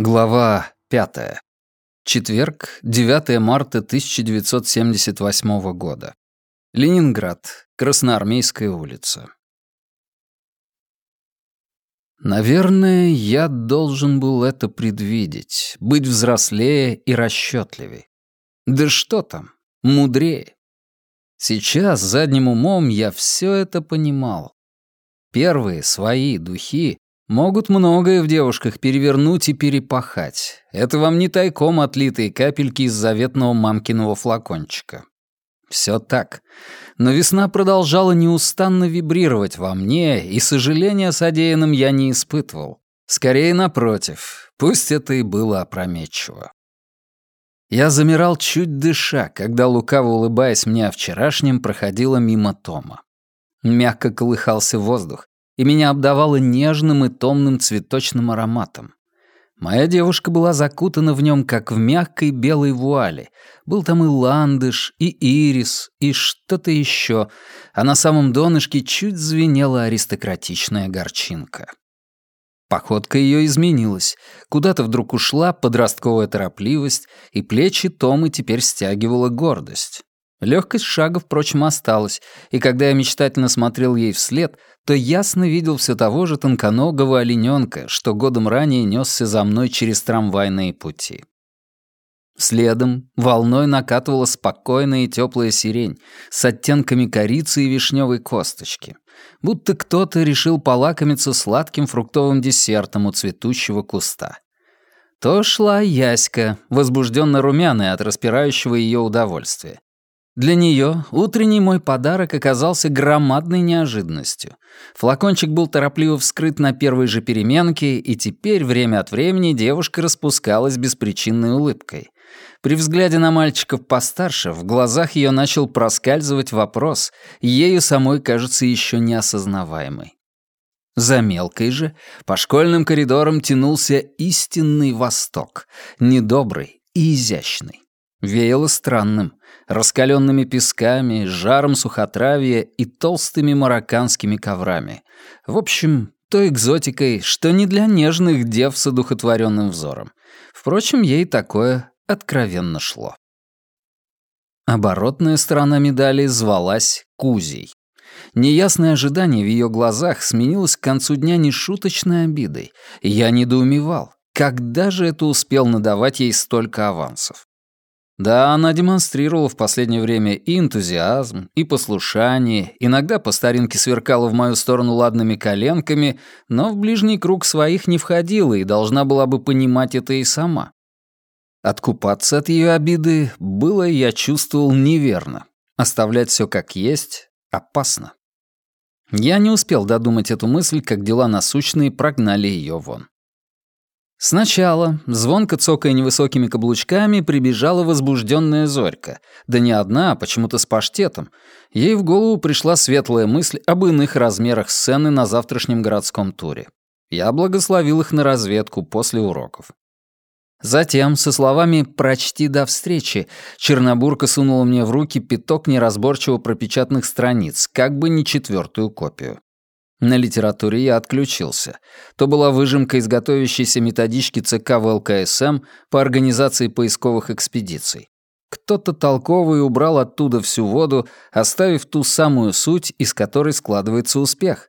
Глава пятая. Четверг, 9 марта 1978 года. Ленинград, Красноармейская улица. Наверное, я должен был это предвидеть, быть взрослее и расчетливее. Да что там, мудрее. Сейчас задним умом я все это понимал. Первые свои духи Могут многое в девушках перевернуть и перепахать. Это вам не тайком отлитые капельки из заветного мамкиного флакончика. Все так. Но весна продолжала неустанно вибрировать во мне, и сожаления о содеянном я не испытывал. Скорее, напротив, пусть это и было опрометчиво. Я замирал чуть дыша, когда, лукаво улыбаясь мне о вчерашнем, проходила мимо Тома. Мягко колыхался воздух, и меня обдавало нежным и томным цветочным ароматом. Моя девушка была закутана в нем, как в мягкой белой вуале. Был там и ландыш, и ирис, и что-то еще, а на самом донышке чуть звенела аристократичная горчинка. Походка ее изменилась. Куда-то вдруг ушла подростковая торопливость, и плечи Томы теперь стягивала гордость. Легкость шага, впрочем, осталась, и когда я мечтательно смотрел ей вслед, то ясно видел все того же тонконогого олененка, что годом ранее несся за мной через трамвайные пути. Следом волной накатывала спокойная и теплая сирень с оттенками корицы и вишневой косточки, будто кто-то решил полакомиться сладким фруктовым десертом у цветущего куста. То шла Яська, возбужденно румяная от распирающего ее удовольствия. Для нее утренний мой подарок оказался громадной неожиданностью. Флакончик был торопливо вскрыт на первой же переменке, и теперь время от времени девушка распускалась беспричинной улыбкой. При взгляде на мальчиков постарше в глазах ее начал проскальзывать вопрос, ею самой кажется еще неосознаваемый. За мелкой же по школьным коридорам тянулся истинный восток, недобрый и изящный. Веяло странным, раскаленными песками, жаром сухотравья и толстыми марокканскими коврами. В общем, той экзотикой, что не для нежных дев с одухотворенным взором. Впрочем, ей такое откровенно шло. Оборотная сторона медали звалась Кузей. Неясное ожидание в ее глазах сменилось к концу дня нешуточной обидой, я недоумевал, когда же это успел надавать ей столько авансов. Да, она демонстрировала в последнее время и энтузиазм, и послушание, иногда по старинке сверкала в мою сторону ладными коленками, но в ближний круг своих не входила и должна была бы понимать это и сама. Откупаться от ее обиды было, я чувствовал, неверно. Оставлять все как есть опасно. Я не успел додумать эту мысль, как дела насущные прогнали ее вон. Сначала, звонко цокая невысокими каблучками, прибежала возбужденная Зорька. Да не одна, а почему-то с паштетом. Ей в голову пришла светлая мысль об иных размерах сцены на завтрашнем городском туре. Я благословил их на разведку после уроков. Затем, со словами «прочти до встречи», Чернобурка сунула мне в руки пяток неразборчиво пропечатанных страниц, как бы не четвертую копию. На литературе я отключился. То была выжимка из готовящейся методички ЦК ВЛКСМ по организации поисковых экспедиций. Кто-то толковый убрал оттуда всю воду, оставив ту самую суть, из которой складывается успех.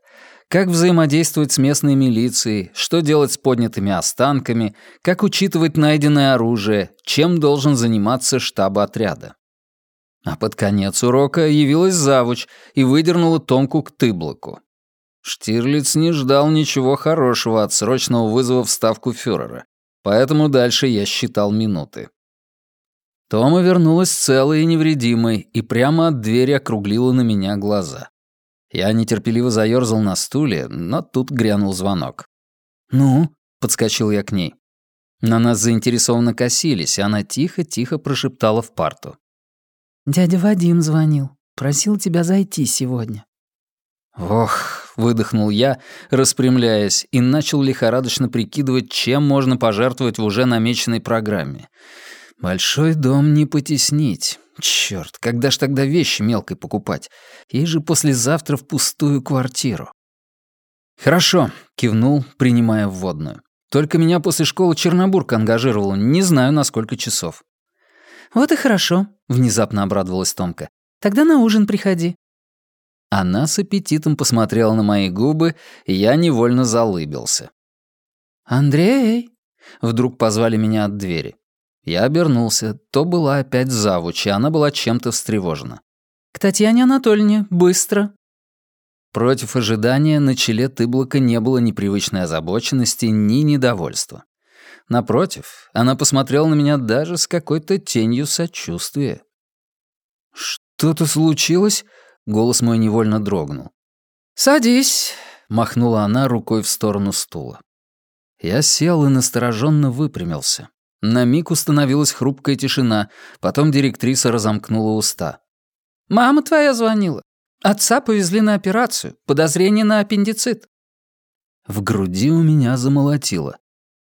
Как взаимодействовать с местной милицией, что делать с поднятыми останками, как учитывать найденное оружие, чем должен заниматься штаб отряда. А под конец урока явилась завуч и выдернула Томку к тыблоку. Штирлиц не ждал ничего хорошего от срочного вызова в ставку фюрера, поэтому дальше я считал минуты. Тома вернулась целой и невредимой и прямо от двери округлила на меня глаза. Я нетерпеливо заёрзал на стуле, но тут грянул звонок. «Ну?» — подскочил я к ней. На нас заинтересованно косились, и она тихо-тихо прошептала в парту. «Дядя Вадим звонил. Просил тебя зайти сегодня». «Ох», — выдохнул я, распрямляясь, и начал лихорадочно прикидывать, чем можно пожертвовать в уже намеченной программе. «Большой дом не потеснить. Чёрт, когда ж тогда вещи мелкой покупать? Ей же послезавтра в пустую квартиру». «Хорошо», — кивнул, принимая вводную. Только меня после школы Чернобург ангажировал, не знаю, на сколько часов». «Вот и хорошо», — внезапно обрадовалась Томка. «Тогда на ужин приходи». Она с аппетитом посмотрела на мои губы, и я невольно залыбился. «Андрей!» — вдруг позвали меня от двери. Я обернулся. То была опять завуч, и она была чем-то встревожена. «К Татьяне Анатольевне, быстро!» Против ожидания на челе Тыблока не было ни привычной озабоченности, ни недовольства. Напротив, она посмотрела на меня даже с какой-то тенью сочувствия. «Что-то случилось?» — голос мой невольно дрогнул. «Садись», — махнула она рукой в сторону стула. Я сел и настороженно выпрямился. На миг установилась хрупкая тишина, потом директриса разомкнула уста. «Мама твоя звонила. Отца повезли на операцию. Подозрение на аппендицит». В груди у меня замолотило.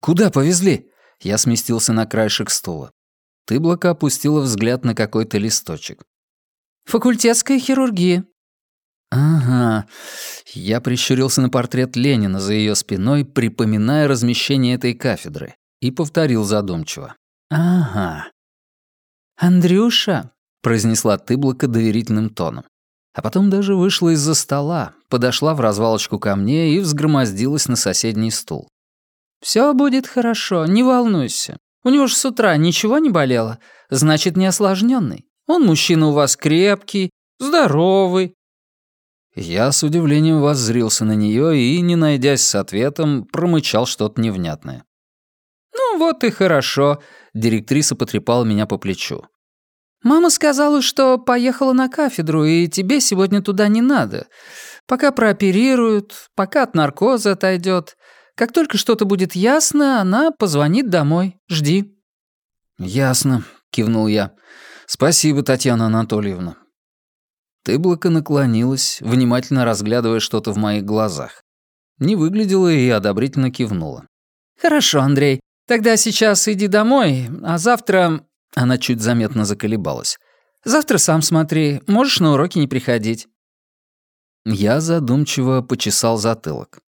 «Куда повезли?» Я сместился на краешек стула. Тыблока опустила взгляд на какой-то листочек. «Факультетская хирургия». «Ага». Я прищурился на портрет Ленина за ее спиной, припоминая размещение этой кафедры, и повторил задумчиво. «Ага». «Андрюша», — произнесла Тыблока доверительным тоном. А потом даже вышла из-за стола, подошла в развалочку ко мне и взгромоздилась на соседний стул. «Всё будет хорошо, не волнуйся. У него же с утра ничего не болело, значит, не осложненный. Он мужчина у вас крепкий, здоровый». Я с удивлением воззрился на неё и, не найдясь с ответом, промычал что-то невнятное. «Ну вот и хорошо», — директриса потрепала меня по плечу. «Мама сказала, что поехала на кафедру, и тебе сегодня туда не надо. Пока прооперируют, пока от наркоза отойдет. Как только что-то будет ясно, она позвонит домой. Жди». «Ясно», — кивнул я. «Спасибо, Татьяна Анатольевна». Тыблока наклонилась, внимательно разглядывая что-то в моих глазах. Не выглядела и одобрительно кивнула. «Хорошо, Андрей. Тогда сейчас иди домой, а завтра она чуть заметно заколебалась. «Завтра сам смотри, можешь на уроки не приходить». Я задумчиво почесал затылок.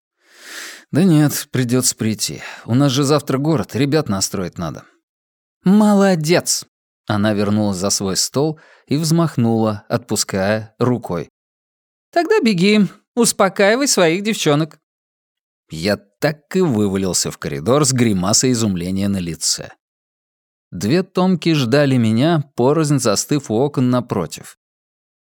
«Да нет, придется прийти. У нас же завтра город, ребят настроить надо». «Молодец!» Она вернулась за свой стол и взмахнула, отпуская рукой. «Тогда беги, успокаивай своих девчонок». Я так и вывалился в коридор с гримасой изумления на лице. Две Томки ждали меня, порознь застыв у окон напротив.